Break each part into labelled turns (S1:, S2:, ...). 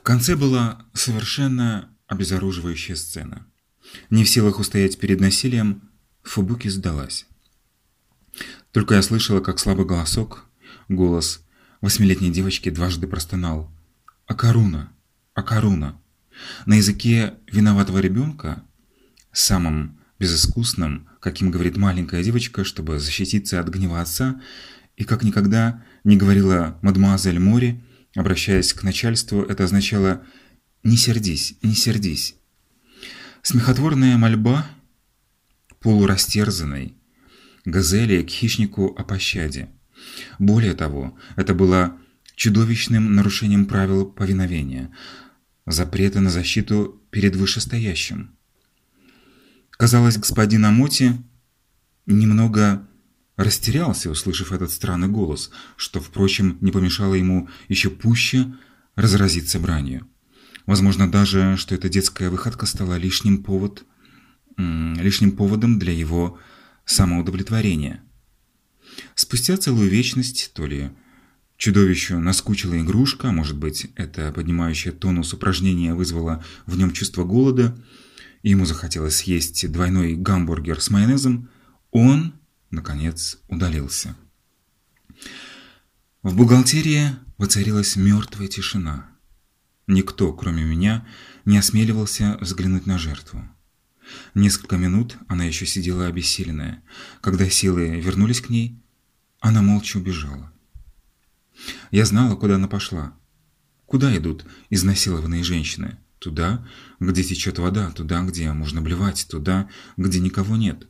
S1: В конце была совершенно обезоруживающая сцена. Не в силах устоять перед насилием, Фубуки сдалась. Только я слышала, как слабый голосок, голос восьмилетней девочки дважды простонал «Акаруна! Акаруна!» На языке виноватого ребенка, самым безыскусным, каким говорит маленькая девочка, чтобы защититься от гнева отца, и как никогда не говорила мадемуазель Мори, обращаясь к начальству, это означало «не сердись, не сердись». Смехотворная мольба полурастерзанной газели к хищнику о пощаде. Более того, это было чудовищным нарушением правил повиновения, запрета на защиту перед вышестоящим. Казалось, господин Амоти немного растерялся, услышав этот странный голос, что, впрочем, не помешало ему еще пуще разразиться бранью. Возможно даже, что эта детская выходка стала лишним, повод, лишним поводом для его самоудовлетворения. Спустя целую вечность, то ли чудовищу наскучила игрушка, а может быть, это поднимающее тонус упражнение вызвало в нем чувство голода, и ему захотелось съесть двойной гамбургер с майонезом, он, наконец, удалился. В бухгалтерии воцарилась мертвая тишина. Никто, кроме меня, не осмеливался взглянуть на жертву. Несколько минут она еще сидела обессиленная. Когда силы вернулись к ней, она молча убежала. Я знала, куда она пошла. Куда идут изнасилованные женщины? Туда, где течет вода, туда, где можно блевать, туда, где никого нет.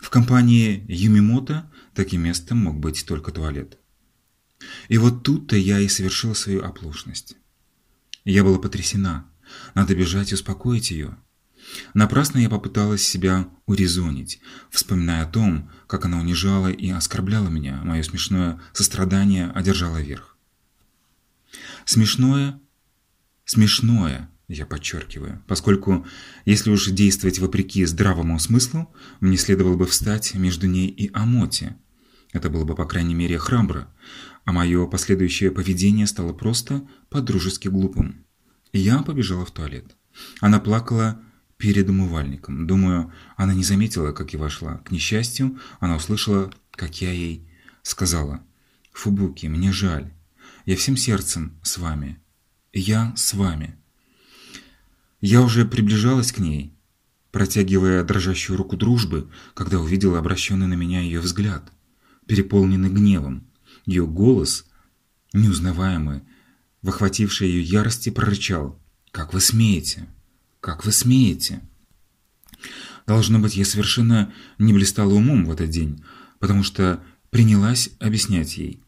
S1: В компании Юмимото таким местом мог быть только туалет. И вот тут-то я и совершила свою оплошность. Я была потрясена. Надо бежать и успокоить ее. Напрасно я попыталась себя урезонить, вспоминая о том, как она унижала и оскорбляла меня, мое смешное сострадание одержало верх. Смешное, смешное, я подчеркиваю, поскольку, если уж действовать вопреки здравому смыслу, мне следовало бы встать между ней и Амоти. Это было бы, по крайней мере, храбро, а мое последующее поведение стало просто по-дружески глупым. Я побежала в туалет. Она плакала перед умывальником. Думаю, она не заметила, как я вошла. К несчастью, она услышала, как я ей сказала. «Фубуки, мне жаль. Я всем сердцем с вами. Я с вами». Я уже приближалась к ней, протягивая дрожащую руку дружбы, когда увидела обращенный на меня ее взгляд, переполненный гневом. Ее голос, неузнаваемый, в охватившей ее ярости, прорычал «Как вы смеете? Как вы смеете?» Должно быть, я совершенно не блистала умом в этот день, потому что принялась объяснять ей.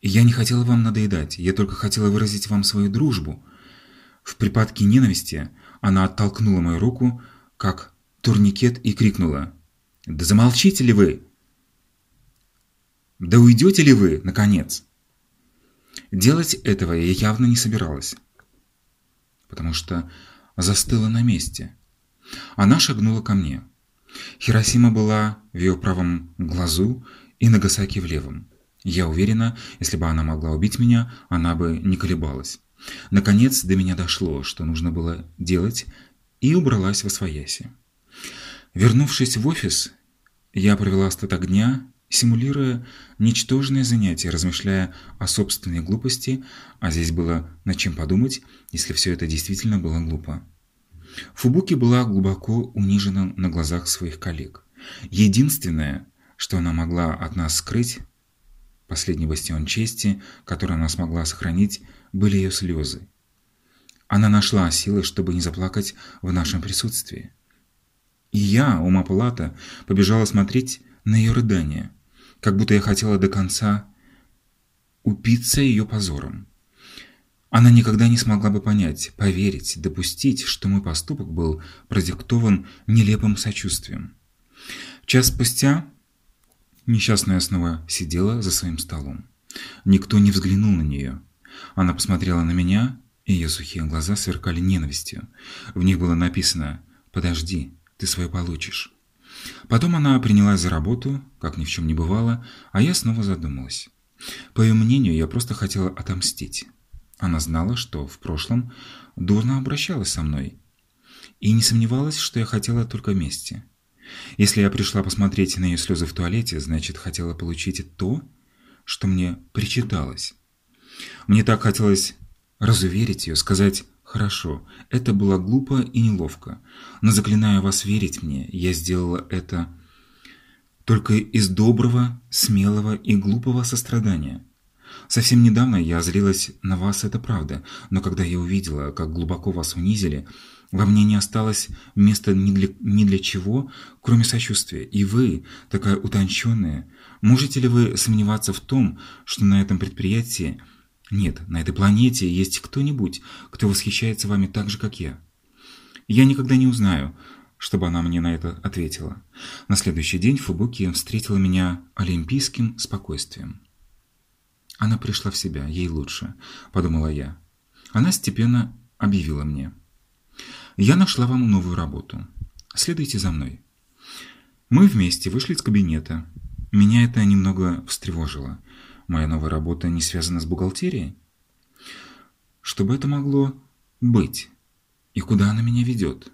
S1: «Я не хотела вам надоедать, я только хотела выразить вам свою дружбу, в припадке ненависти она оттолкнула мою руку, как турникет, и крикнула. «Да замолчите ли вы? Да уйдете ли вы, наконец?» Делать этого я явно не собиралась, потому что застыла на месте. Она шагнула ко мне. Хиросима была в ее правом глазу и Нагасаки в левом. Я уверена, если бы она могла убить меня, она бы не колебалась. Наконец до меня дошло, что нужно было делать, и убралась во свояси. Вернувшись в офис, я провела остаток дня, симулируя ничтожное занятие, размышляя о собственной глупости, а здесь было над чем подумать, если все это действительно было глупо. Фубуки была глубоко унижена на глазах своих коллег. Единственное, что она могла от нас скрыть, последний бастион чести, который она смогла сохранить, были ее слезы. Она нашла силы, чтобы не заплакать в нашем присутствии. И я, ума побежала смотреть на ее рыдания, как будто я хотела до конца упиться ее позором. Она никогда не смогла бы понять, поверить, допустить, что мой поступок был продиктован нелепым сочувствием. Час спустя несчастная снова сидела за своим столом. Никто не взглянул на нее. Она посмотрела на меня, и ее сухие глаза сверкали ненавистью. В них было написано «Подожди, ты свое получишь». Потом она принялась за работу, как ни в чем не бывало, а я снова задумалась. По ее мнению, я просто хотела отомстить. Она знала, что в прошлом дурно обращалась со мной, и не сомневалась, что я хотела только мести. Если я пришла посмотреть на ее слезы в туалете, значит, хотела получить то, что мне причиталось. Мне так хотелось разуверить ее, сказать «Хорошо, это было глупо и неловко, но заклинаю вас верить мне, я сделала это только из доброго, смелого и глупого сострадания». Совсем недавно я злилась на вас, это правда, но когда я увидела, как глубоко вас унизили, во мне не осталось места ни для, ни для чего, кроме сочувствия. И вы, такая утонченная, можете ли вы сомневаться в том, что на этом предприятии, нет, на этой планете есть кто-нибудь, кто восхищается вами так же, как я? Я никогда не узнаю, чтобы она мне на это ответила. На следующий день Фубуки встретила меня олимпийским спокойствием. Она пришла в себя, ей лучше, подумала я. Она степенно объявила мне. Я нашла вам новую работу. Следуйте за мной. Мы вместе вышли из кабинета. Меня это немного встревожило. Моя новая работа не связана с бухгалтерией? Что бы это могло быть? И куда она меня ведет?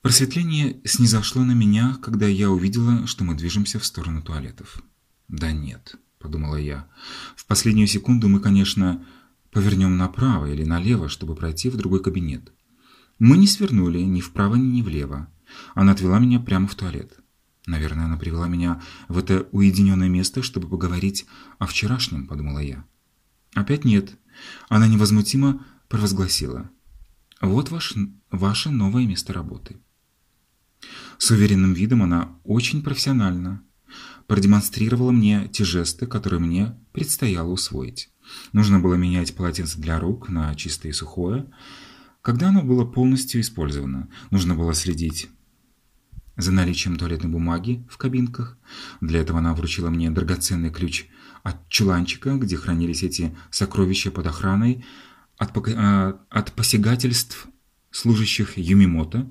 S1: Просветление снизошло на меня, когда я увидела, что мы движемся в сторону туалетов. Да нет подумала я. В последнюю секунду мы, конечно, повернем направо или налево, чтобы пройти в другой кабинет. Мы не свернули ни вправо, ни влево. Она отвела меня прямо в туалет. Наверное, она привела меня в это уединенное место, чтобы поговорить о вчерашнем, подумала я. Опять нет. Она невозмутимо провозгласила. Вот ваш, ваше новое место работы. С уверенным видом она очень профессионально продемонстрировала мне те жесты, которые мне предстояло усвоить. Нужно было менять полотенце для рук на чистое и сухое, когда оно было полностью использовано. Нужно было следить за наличием туалетной бумаги в кабинках. Для этого она вручила мне драгоценный ключ от чуланчика, где хранились эти сокровища под охраной от, а, от посягательств служащих Юмимото,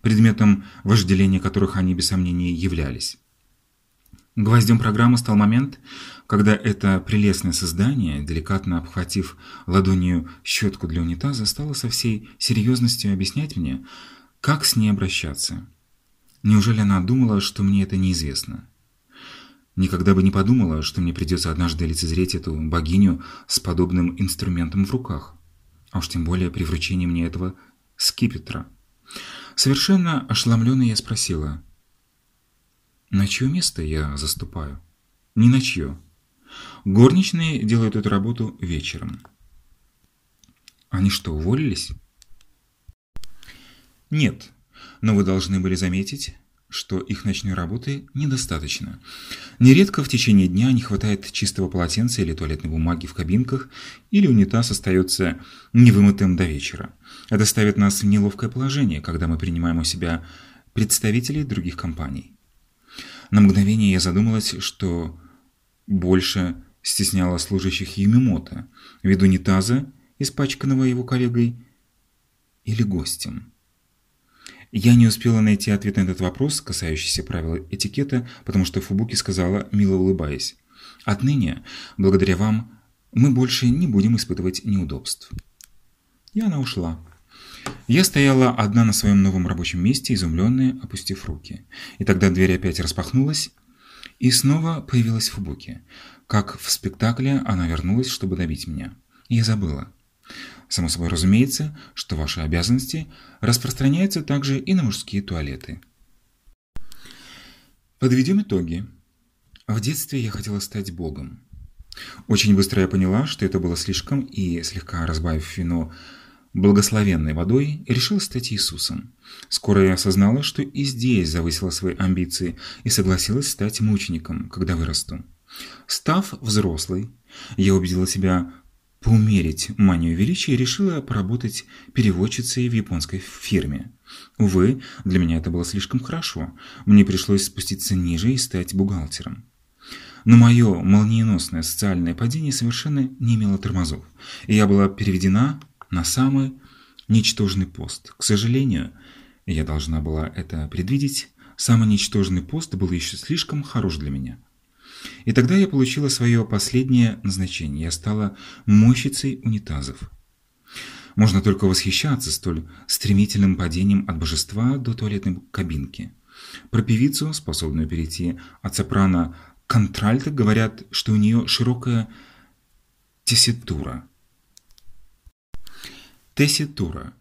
S1: предметом вожделения которых они без сомнения являлись. Гвоздем программы стал момент, когда это прелестное создание, деликатно обхватив ладонью щетку для унитаза, стало со всей серьезностью объяснять мне, как с ней обращаться. Неужели она думала, что мне это неизвестно? Никогда бы не подумала, что мне придется однажды лицезреть эту богиню с подобным инструментом в руках. А уж тем более при вручении мне этого скипетра. Совершенно ошеломленная я спросила – на чье место я заступаю? Ни на чье. Горничные делают эту работу вечером. Они что, уволились? Нет, но вы должны были заметить, что их ночной работы недостаточно. Нередко в течение дня не хватает чистого полотенца или туалетной бумаги в кабинках, или унитаз остается невымытым до вечера. Это ставит нас в неловкое положение, когда мы принимаем у себя представителей других компаний. На мгновение я задумалась, что больше стесняла служащих Юмимото, ввиду унитаза, испачканного его коллегой, или гостем. Я не успела найти ответ на этот вопрос, касающийся правил этикета, потому что Фубуки сказала, мило улыбаясь, «Отныне, благодаря вам, мы больше не будем испытывать неудобств». И она ушла. Я стояла одна на своем новом рабочем месте, изумленная, опустив руки. И тогда дверь опять распахнулась, и снова появилась Фубуки. Как в спектакле она вернулась, чтобы добить меня. Я забыла. Само собой разумеется, что ваши обязанности распространяются также и на мужские туалеты. Подведем итоги. В детстве я хотела стать богом. Очень быстро я поняла, что это было слишком, и, слегка разбавив вино благословенной водой, решил стать Иисусом. Скоро я осознала, что и здесь завысила свои амбиции и согласилась стать мучеником, когда вырасту. Став взрослой, я убедила себя поумерить манию величия решила поработать переводчицей в японской фирме. Увы, для меня это было слишком хорошо. Мне пришлось спуститься ниже и стать бухгалтером. Но мое молниеносное социальное падение совершенно не имело тормозов, и я была переведена на самый ничтожный пост. К сожалению, я должна была это предвидеть, самый ничтожный пост был еще слишком хорош для меня. И тогда я получила свое последнее назначение. Я стала мощицей унитазов. Можно только восхищаться столь стремительным падением от божества до туалетной кабинки. Про певицу, способную перейти от сопрано к контральто, говорят, что у нее широкая тесситура. Тесситура.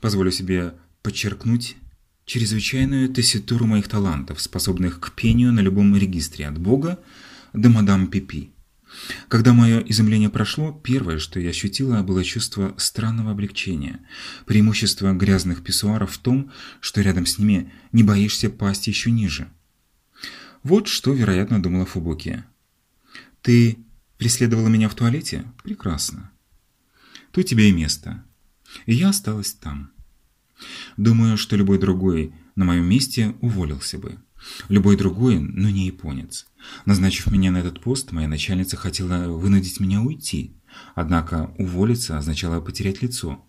S1: Позволю себе подчеркнуть чрезвычайную тесситуру моих талантов, способных к пению на любом регистре от Бога до мадам Пипи. Когда мое изумление прошло, первое, что я ощутила, было чувство странного облегчения. Преимущество грязных писсуаров в том, что рядом с ними не боишься пасть еще ниже. Вот что, вероятно, думала Фубоки. «Ты преследовала меня в туалете? Прекрасно. Тут тебе и место. И я осталась там. Думаю, что любой другой на моем месте уволился бы. Любой другой, но не японец. Назначив меня на этот пост, моя начальница хотела вынудить меня уйти. Однако уволиться означало потерять лицо.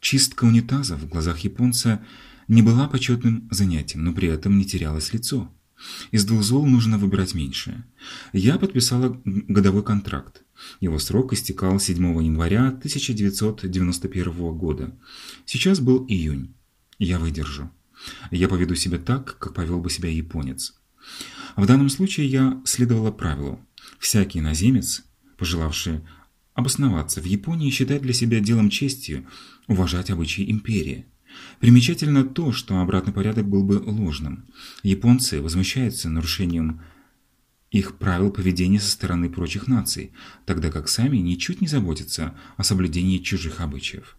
S1: Чистка унитаза в глазах японца не была почетным занятием, но при этом не терялось лицо. Из двух зол нужно выбирать меньшее. Я подписала годовой контракт. Его срок истекал 7 января 1991 года. Сейчас был июнь. Я выдержу. Я поведу себя так, как повел бы себя японец. В данном случае я следовала правилу. Всякий иноземец, пожелавший обосноваться в Японии, считает для себя делом чести уважать обычаи империи. Примечательно то, что обратный порядок был бы ложным. Японцы возмущаются нарушением их правил поведения со стороны прочих наций, тогда как сами ничуть не заботятся о соблюдении чужих обычаев.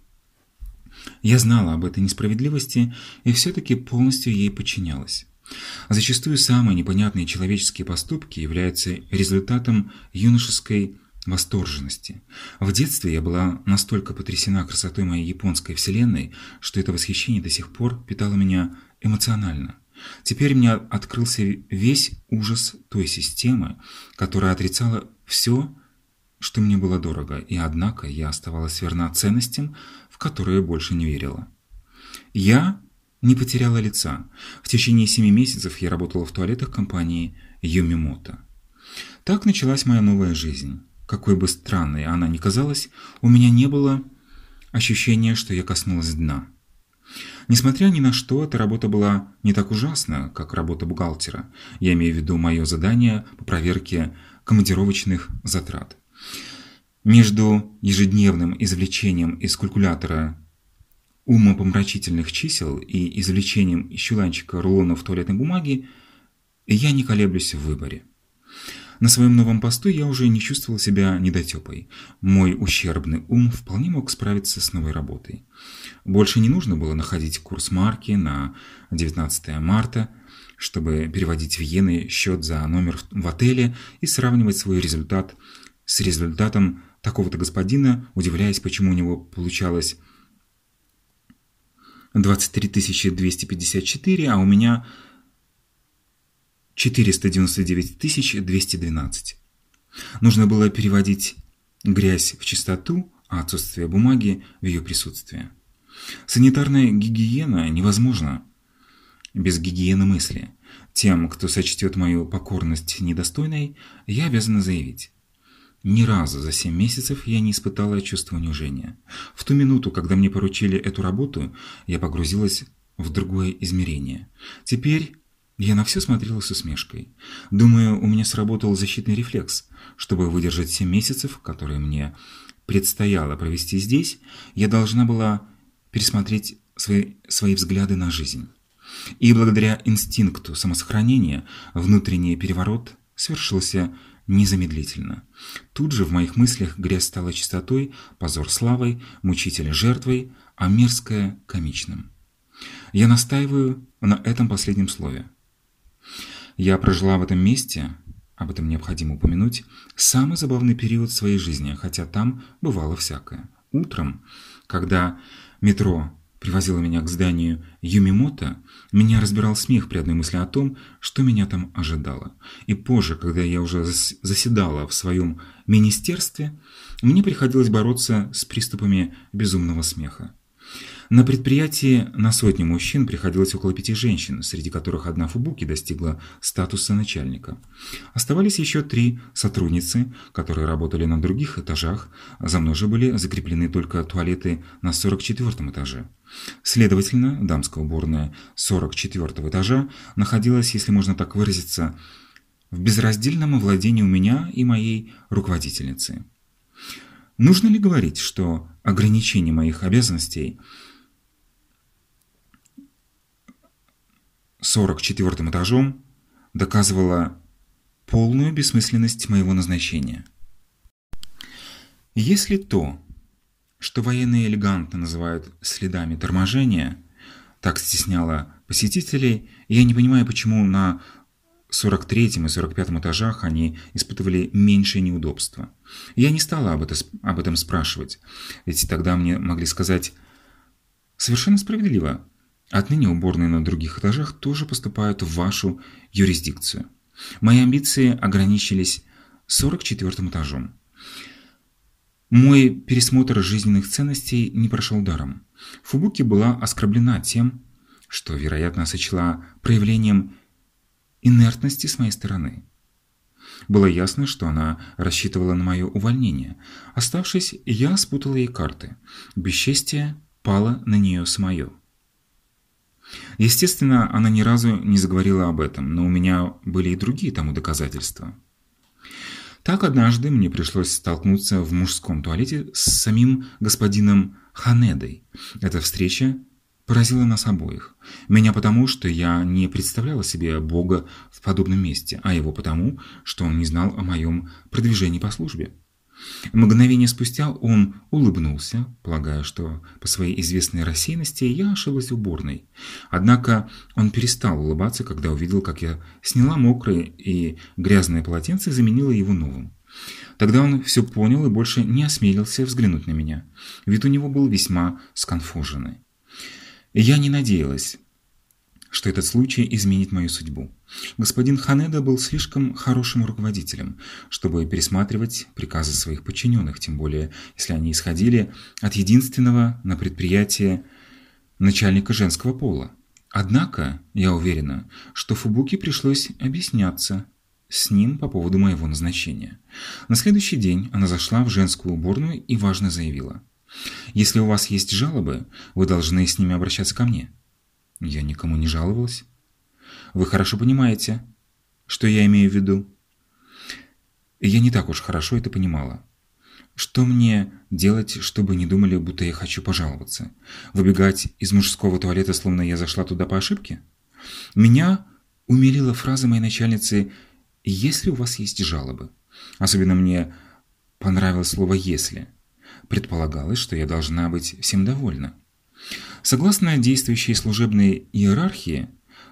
S1: Я знала об этой несправедливости и все-таки полностью ей подчинялась. Зачастую самые непонятные человеческие поступки являются результатом юношеской восторженности. В детстве я была настолько потрясена красотой моей японской вселенной, что это восхищение до сих пор питало меня эмоционально. Теперь мне открылся весь ужас той системы, которая отрицала все, что мне было дорого, и однако я оставалась верна ценностям, в которые больше не верила. Я не потеряла лица. В течение семи месяцев я работала в туалетах компании Юмимото. Так началась моя новая жизнь. Какой бы странной она ни казалась, у меня не было ощущения, что я коснулась дна. Несмотря ни на что, эта работа была не так ужасна, как работа бухгалтера. Я имею в виду мое задание по проверке командировочных затрат. Между ежедневным извлечением из калькулятора умопомрачительных чисел и извлечением из чуланчика рулонов туалетной бумаги я не колеблюсь в выборе. На своем новом посту я уже не чувствовал себя недотепой. Мой ущербный ум вполне мог справиться с новой работой. Больше не нужно было находить курс марки на 19 марта, чтобы переводить в иены счет за номер в отеле и сравнивать свой результат с результатом такого-то господина, удивляясь, почему у него получалось 23 254, а у меня 499 212. Нужно было переводить грязь в чистоту, а отсутствие бумаги в ее присутствие. Санитарная гигиена невозможна без гигиены мысли. Тем, кто сочтет мою покорность недостойной, я обязана заявить. Ни разу за семь месяцев я не испытала чувства унижения. В ту минуту, когда мне поручили эту работу, я погрузилась в другое измерение. Теперь я на все смотрела с усмешкой. Думаю, у меня сработал защитный рефлекс. Чтобы выдержать 7 месяцев, которые мне предстояло провести здесь, я должна была пересмотреть свои, свои взгляды на жизнь. И благодаря инстинкту самосохранения внутренний переворот совершился незамедлительно. Тут же в моих мыслях грязь стала чистотой, позор славой, мучителя жертвой, а мерзкое комичным. Я настаиваю на этом последнем слове. Я прожила в этом месте, об этом необходимо упомянуть, самый забавный период своей жизни, хотя там бывало всякое. Утром, когда метро привозило меня к зданию Юмимото, меня разбирал смех при одной мысли о том, что меня там ожидало. И позже, когда я уже заседала в своем министерстве, мне приходилось бороться с приступами безумного смеха. На предприятии на сотню мужчин приходилось около пяти женщин, среди которых одна Фубуки достигла статуса начальника. Оставались еще три сотрудницы, которые работали на других этажах, за мной же были закреплены только туалеты на 44 этаже. Следовательно, дамская уборная 44 этажа находилась, если можно так выразиться, в безраздельном владении у меня и моей руководительницы. Нужно ли говорить, что ограничение моих обязанностей – 44 этажом доказывала полную бессмысленность моего назначения. Если то, что военные элегантно называют следами торможения, так стесняло посетителей, я не понимаю, почему на 43 и 45 этажах они испытывали меньшее неудобство. Я не стала об, это, об этом спрашивать, ведь тогда мне могли сказать «Совершенно справедливо, Отныне уборные на других этажах тоже поступают в вашу юрисдикцию. Мои амбиции ограничились 44 этажом. Мой пересмотр жизненных ценностей не прошел даром. Фубуки была оскорблена тем, что, вероятно, сочла проявлением инертности с моей стороны. Было ясно, что она рассчитывала на мое увольнение. Оставшись, я спутала ей карты. Бесчестие пало на нее самое. Естественно, она ни разу не заговорила об этом, но у меня были и другие тому доказательства. Так однажды мне пришлось столкнуться в мужском туалете с самим господином Ханедой. Эта встреча поразила нас обоих. Меня потому, что я не представляла себе Бога в подобном месте, а его потому, что он не знал о моем продвижении по службе. Мгновение спустя он улыбнулся, полагая, что по своей известной рассеянности я ошиблась уборной. Однако он перестал улыбаться, когда увидел, как я сняла мокрое и грязное полотенце и заменила его новым. Тогда он все понял и больше не осмелился взглянуть на меня. Вид у него был весьма сконфуженный. Я не надеялась, что этот случай изменит мою судьбу. Господин Ханеда был слишком хорошим руководителем, чтобы пересматривать приказы своих подчиненных, тем более, если они исходили от единственного на предприятии начальника женского пола. Однако, я уверена, что Фубуки пришлось объясняться с ним по поводу моего назначения. На следующий день она зашла в женскую уборную и важно заявила. «Если у вас есть жалобы, вы должны с ними обращаться ко мне». Я никому не жаловалась. Вы хорошо понимаете, что я имею в виду. Я не так уж хорошо это понимала. Что мне делать, чтобы не думали, будто я хочу пожаловаться? Выбегать из мужского туалета, словно я зашла туда по ошибке? Меня умилила фраза моей начальницы «Если у вас есть жалобы». Особенно мне понравилось слово «если». Предполагалось, что я должна быть всем довольна. Согласно действующей служебной иерархии,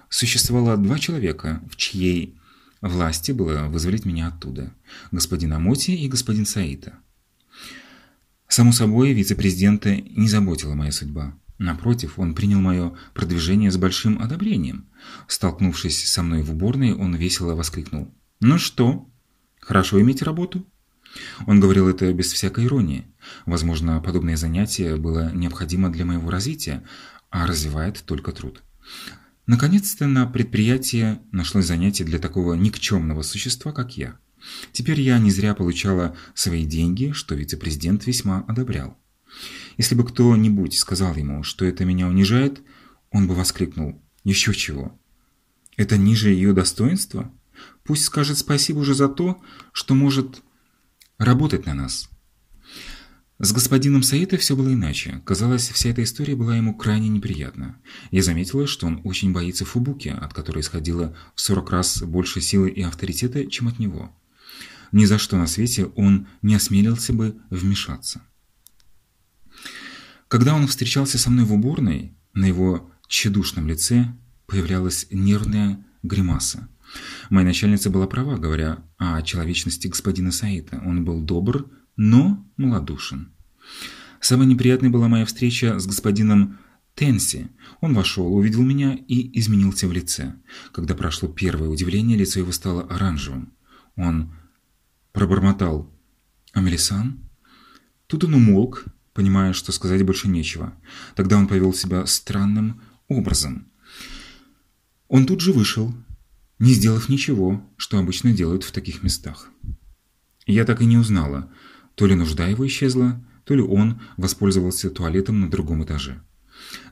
S1: существовало два человека, в чьей власти было вызволить меня оттуда – господин Амоти и господин Саита. Само собой, вице-президента не заботила моя судьба. Напротив, он принял мое продвижение с большим одобрением. Столкнувшись со мной в уборной, он весело воскликнул. «Ну что, хорошо иметь работу?» Он говорил это без всякой иронии. Возможно, подобное занятие было необходимо для моего развития, а развивает только труд. Наконец-то на предприятии нашлось занятие для такого никчемного существа, как я. Теперь я не зря получала свои деньги, что вице-президент весьма одобрял. Если бы кто-нибудь сказал ему, что это меня унижает, он бы воскликнул «Еще чего? Это ниже ее достоинства? Пусть скажет спасибо уже за то, что может работать на нас». С господином Саита все было иначе. Казалось, вся эта история была ему крайне неприятна. Я заметила, что он очень боится Фубуки, от которой исходило в 40 раз больше силы и авторитета, чем от него. Ни за что на свете он не осмелился бы вмешаться. Когда он встречался со мной в уборной, на его тщедушном лице появлялась нервная гримаса. Моя начальница была права, говоря о человечности господина Саита. Он был добр, но малодушен. Самой неприятной была моя встреча с господином Тенси. Он вошел, увидел меня и изменился в лице. Когда прошло первое удивление, лицо его стало оранжевым. Он пробормотал «Амелисан?» Тут он умолк понимая, что сказать больше нечего. Тогда он повел себя странным образом. Он тут же вышел, не сделав ничего, что обычно делают в таких местах. Я так и не узнала, то ли нужда его исчезла, то ли он воспользовался туалетом на другом этаже.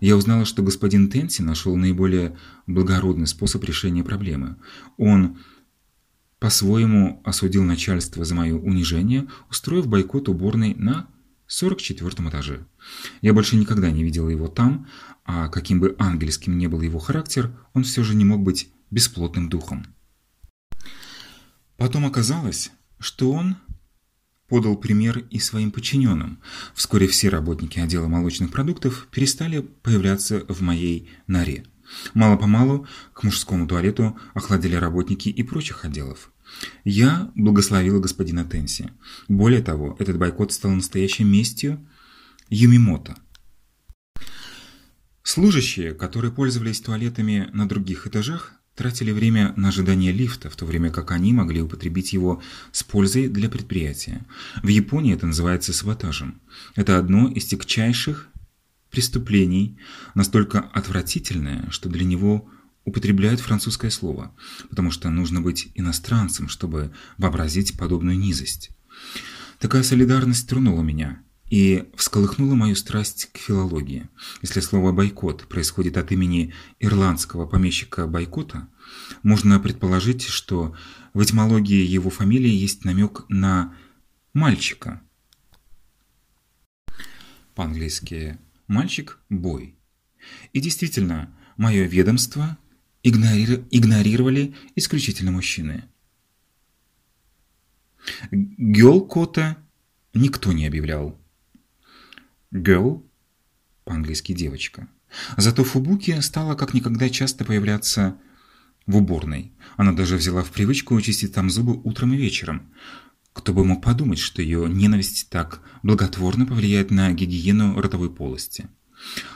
S1: Я узнала, что господин Тенси нашел наиболее благородный способ решения проблемы. Он по-своему осудил начальство за мое унижение, устроив бойкот уборной на 44 этаже. Я больше никогда не видела его там, а каким бы ангельским ни был его характер, он все же не мог быть бесплотным духом. Потом оказалось, что он подал пример и своим подчиненным. Вскоре все работники отдела молочных продуктов перестали появляться в моей норе. Мало-помалу к мужскому туалету охладили работники и прочих отделов. Я благословила господина Тенси. Более того, этот бойкот стал настоящей местью Юмимото. Служащие, которые пользовались туалетами на других этажах, тратили время на ожидание лифта, в то время как они могли употребить его с пользой для предприятия. В Японии это называется саботажем. Это одно из тягчайших преступлений, настолько отвратительное, что для него употребляют французское слово, потому что нужно быть иностранцем, чтобы вообразить подобную низость. Такая солидарность тронула меня и всколыхнула мою страсть к филологии. Если слово «бойкот» происходит от имени ирландского помещика Бойкота, можно предположить, что в этимологии его фамилии есть намек на «мальчика». По-английски «мальчик» – «бой». И действительно, мое ведомство игнорировали исключительно мужчины. Гёл-кота никто не объявлял. Girl, по-английски девочка. Зато Фубуки стала как никогда часто появляться в уборной. Она даже взяла в привычку чистить там зубы утром и вечером. Кто бы мог подумать, что ее ненависть так благотворно повлияет на гигиену ротовой полости.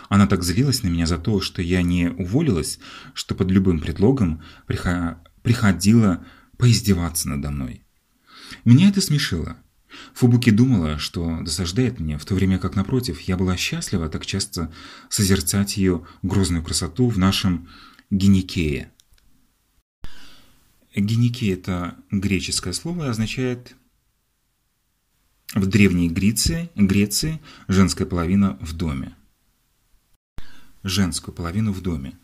S1: Она так злилась на меня за то, что я не уволилась, что под любым предлогом приходила поиздеваться надо мной. Меня это смешило. Фубуки думала, что досаждает мне, в то время как, напротив, я была счастлива так часто созерцать ее грозную красоту в нашем геникее. Геникей – это греческое слово и означает в Древней Греции, Греции женская половина в доме женскую половину в доме.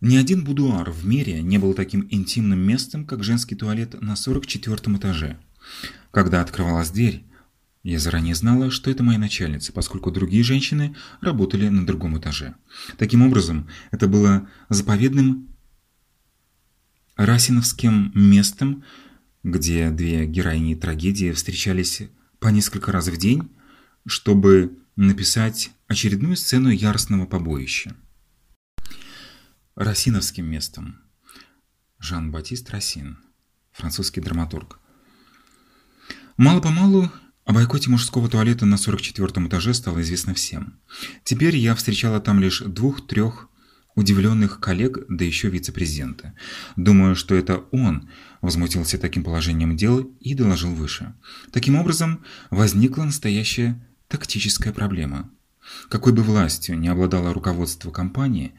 S1: Ни один будуар в мире не был таким интимным местом, как женский туалет на 44 этаже. Когда открывалась дверь, я заранее знала, что это моя начальница, поскольку другие женщины работали на другом этаже. Таким образом, это было заповедным расиновским местом, где две героини трагедии встречались по несколько раз в день, чтобы написать очередную сцену яростного побоища. Росиновским местом. Жан-Батист Росин, французский драматург. Мало-помалу о бойкоте мужского туалета на 44 этаже стало известно всем. Теперь я встречала там лишь двух-трех удивленных коллег, да еще вице-президента. Думаю, что это он возмутился таким положением дел и доложил выше. Таким образом, возникла настоящая тактическая проблема. Какой бы властью не обладало руководство компании,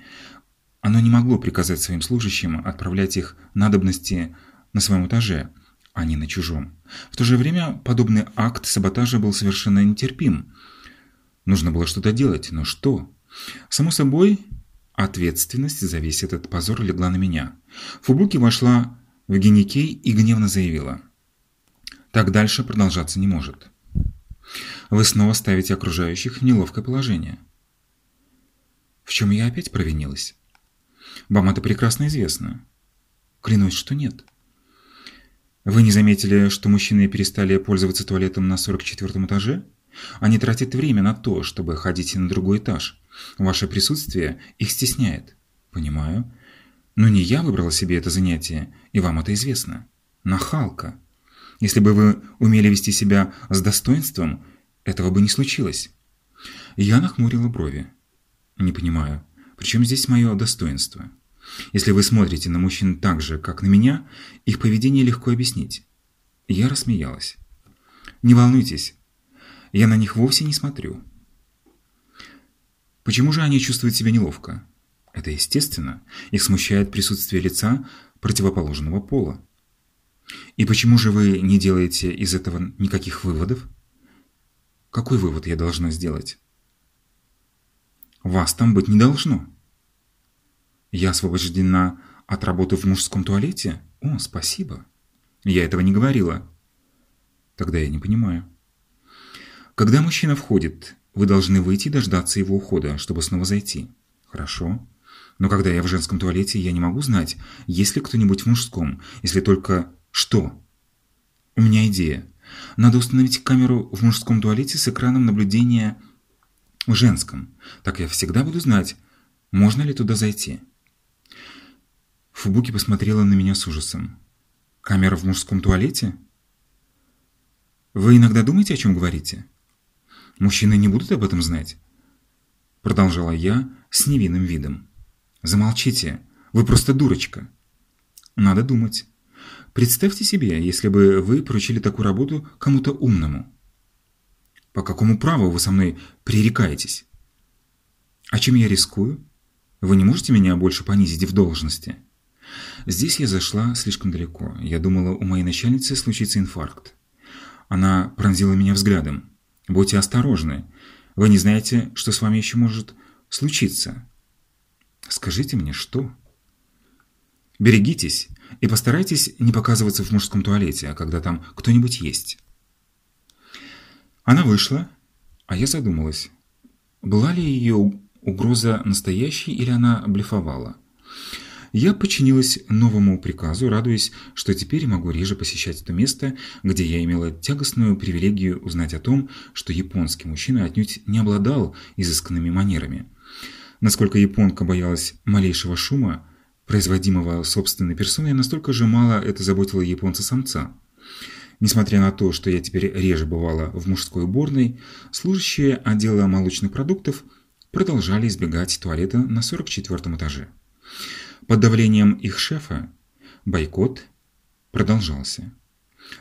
S1: оно не могло приказать своим служащим отправлять их надобности на своем этаже, а не на чужом. В то же время подобный акт саботажа был совершенно нетерпим. Нужно было что-то делать, но что? Само собой, ответственность за весь этот позор легла на меня. Фубуки вошла в геникей и гневно заявила. Так дальше продолжаться не может вы снова ставите окружающих в неловкое положение. В чем я опять провинилась? Вам это прекрасно известно. Клянусь, что нет. Вы не заметили, что мужчины перестали пользоваться туалетом на 44 этаже? Они тратят время на то, чтобы ходить на другой этаж. Ваше присутствие их стесняет. Понимаю. Но не я выбрала себе это занятие, и вам это известно. Нахалка. Если бы вы умели вести себя с достоинством, этого бы не случилось. Я нахмурила брови. Не понимаю, при чем здесь мое достоинство? Если вы смотрите на мужчин так же, как на меня, их поведение легко объяснить. Я рассмеялась. Не волнуйтесь. Я на них вовсе не смотрю. Почему же они чувствуют себя неловко? Это естественно. Их смущает присутствие лица противоположного пола. И почему же вы не делаете из этого никаких выводов? Какой вывод я должна сделать? Вас там быть не должно. Я освобождена от работы в мужском туалете? О, спасибо. Я этого не говорила. Тогда я не понимаю. Когда мужчина входит, вы должны выйти и дождаться его ухода, чтобы снова зайти. Хорошо. Но когда я в женском туалете, я не могу знать, есть ли кто-нибудь в мужском, если только что. У меня идея. Надо установить камеру в мужском туалете с экраном наблюдения в женском. Так я всегда буду знать, можно ли туда зайти. Фубуки посмотрела на меня с ужасом. Камера в мужском туалете? Вы иногда думаете, о чем говорите? Мужчины не будут об этом знать. Продолжала я с невинным видом. Замолчите, вы просто дурочка. Надо думать. Представьте себе, если бы вы поручили такую работу кому-то умному. По какому праву вы со мной пререкаетесь? А чем я рискую? Вы не можете меня больше понизить в должности? Здесь я зашла слишком далеко. Я думала, у моей начальницы случится инфаркт. Она пронзила меня взглядом. Будьте осторожны. Вы не знаете, что с вами еще может случиться. Скажите мне, что? Берегитесь и постарайтесь не показываться в мужском туалете, а когда там кто-нибудь есть. Она вышла, а я задумалась. Была ли ее угроза настоящей или она блефовала? Я подчинилась новому приказу, радуясь, что теперь могу реже посещать это место, где я имела тягостную привилегию узнать о том, что японский мужчина отнюдь не обладал изысканными манерами. Насколько японка боялась малейшего шума, производимого собственной персоной, настолько же мало это заботило японца-самца. Несмотря на то, что я теперь реже бывала в мужской уборной, служащие отдела молочных продуктов продолжали избегать туалета на 44 этаже. Под давлением их шефа бойкот продолжался.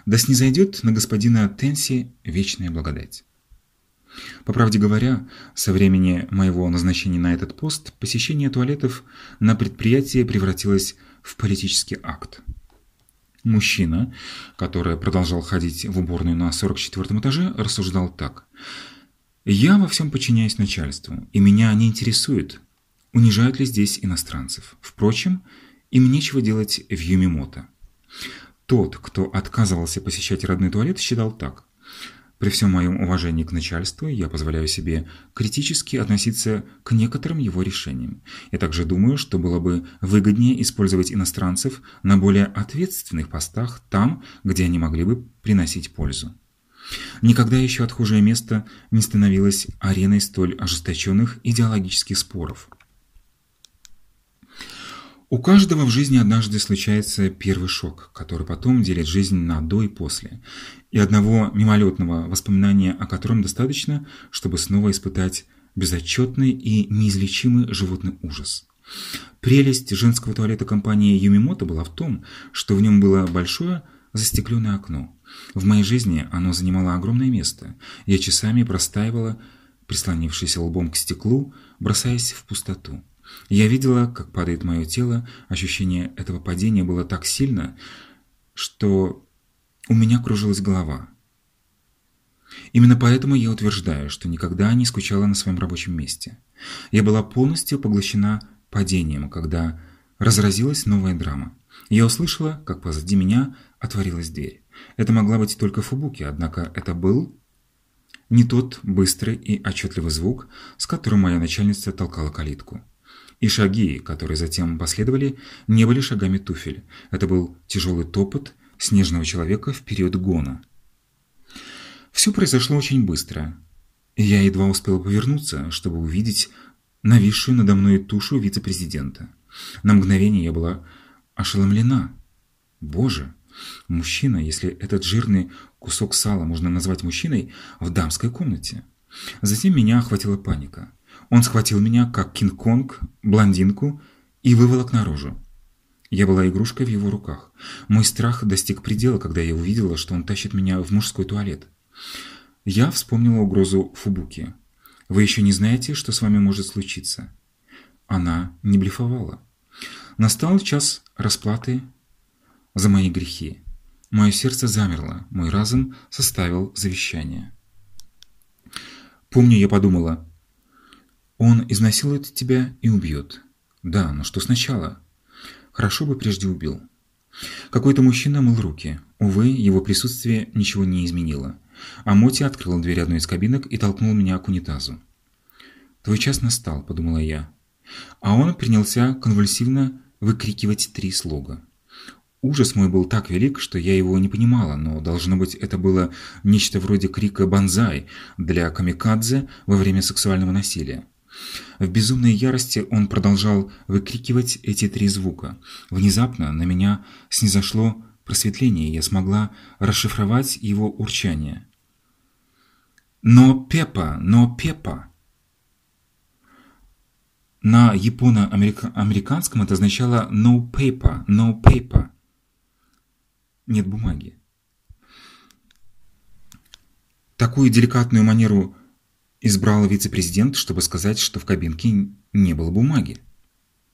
S1: Да снизойдет на господина Тенси вечная благодать. По правде говоря, со времени моего назначения на этот пост посещение туалетов на предприятии превратилось в политический акт. Мужчина, который продолжал ходить в уборную на 44 этаже, рассуждал так. «Я во всем подчиняюсь начальству, и меня не интересует, унижают ли здесь иностранцев. Впрочем, им нечего делать в Юмимото». Тот, кто отказывался посещать родной туалет, считал так. При всем моем уважении к начальству я позволяю себе критически относиться к некоторым его решениям. Я также думаю, что было бы выгоднее использовать иностранцев на более ответственных постах там, где они могли бы приносить пользу. Никогда еще отхожее место не становилось ареной столь ожесточенных идеологических споров. У каждого в жизни однажды случается первый шок, который потом делит жизнь на до и после, и одного мимолетного воспоминания о котором достаточно, чтобы снова испытать безотчетный и неизлечимый животный ужас. Прелесть женского туалета компании Юмимото была в том, что в нем было большое застекленное окно. В моей жизни оно занимало огромное место. Я часами простаивала, прислонившись лбом к стеклу, бросаясь в пустоту. Я видела, как падает мое тело, ощущение этого падения было так сильно, что у меня кружилась голова. Именно поэтому я утверждаю, что никогда не скучала на своем рабочем месте. Я была полностью поглощена падением, когда разразилась новая драма. Я услышала, как позади меня отворилась дверь. Это могла быть только Фубуки, однако это был не тот быстрый и отчетливый звук, с которым моя начальница толкала калитку. И шаги, которые затем последовали, не были шагами туфель. Это был тяжелый топот снежного человека в период гона. Все произошло очень быстро. Я едва успел повернуться, чтобы увидеть нависшую надо мной тушу вице-президента. На мгновение я была ошеломлена. Боже, мужчина, если этот жирный кусок сала можно назвать мужчиной, в дамской комнате. Затем меня охватила паника. Он схватил меня, как Кинг-Конг, блондинку, и выволок наружу. Я была игрушкой в его руках. Мой страх достиг предела, когда я увидела, что он тащит меня в мужской туалет. Я вспомнила угрозу Фубуки. Вы еще не знаете, что с вами может случиться. Она не блефовала. Настал час расплаты за мои грехи. Мое сердце замерло, мой разум составил завещание. Помню, я подумала, он изнасилует тебя и убьет. Да, но что сначала? Хорошо бы прежде убил. Какой-то мужчина мыл руки. Увы, его присутствие ничего не изменило. А Моти открыл дверь одной из кабинок и толкнул меня к унитазу. «Твой час настал», — подумала я. А он принялся конвульсивно выкрикивать три слога. Ужас мой был так велик, что я его не понимала, но, должно быть, это было нечто вроде крика «банзай» для камикадзе во время сексуального насилия. В безумной ярости он продолжал выкрикивать эти три звука. Внезапно на меня снизошло просветление, и я смогла расшифровать его урчание. «Но Пепа! Но Пепа!» На японо-американском это означало «no paper», «no paper» нет бумаги. Такую деликатную манеру избрал вице-президент, чтобы сказать, что в кабинке не было бумаги.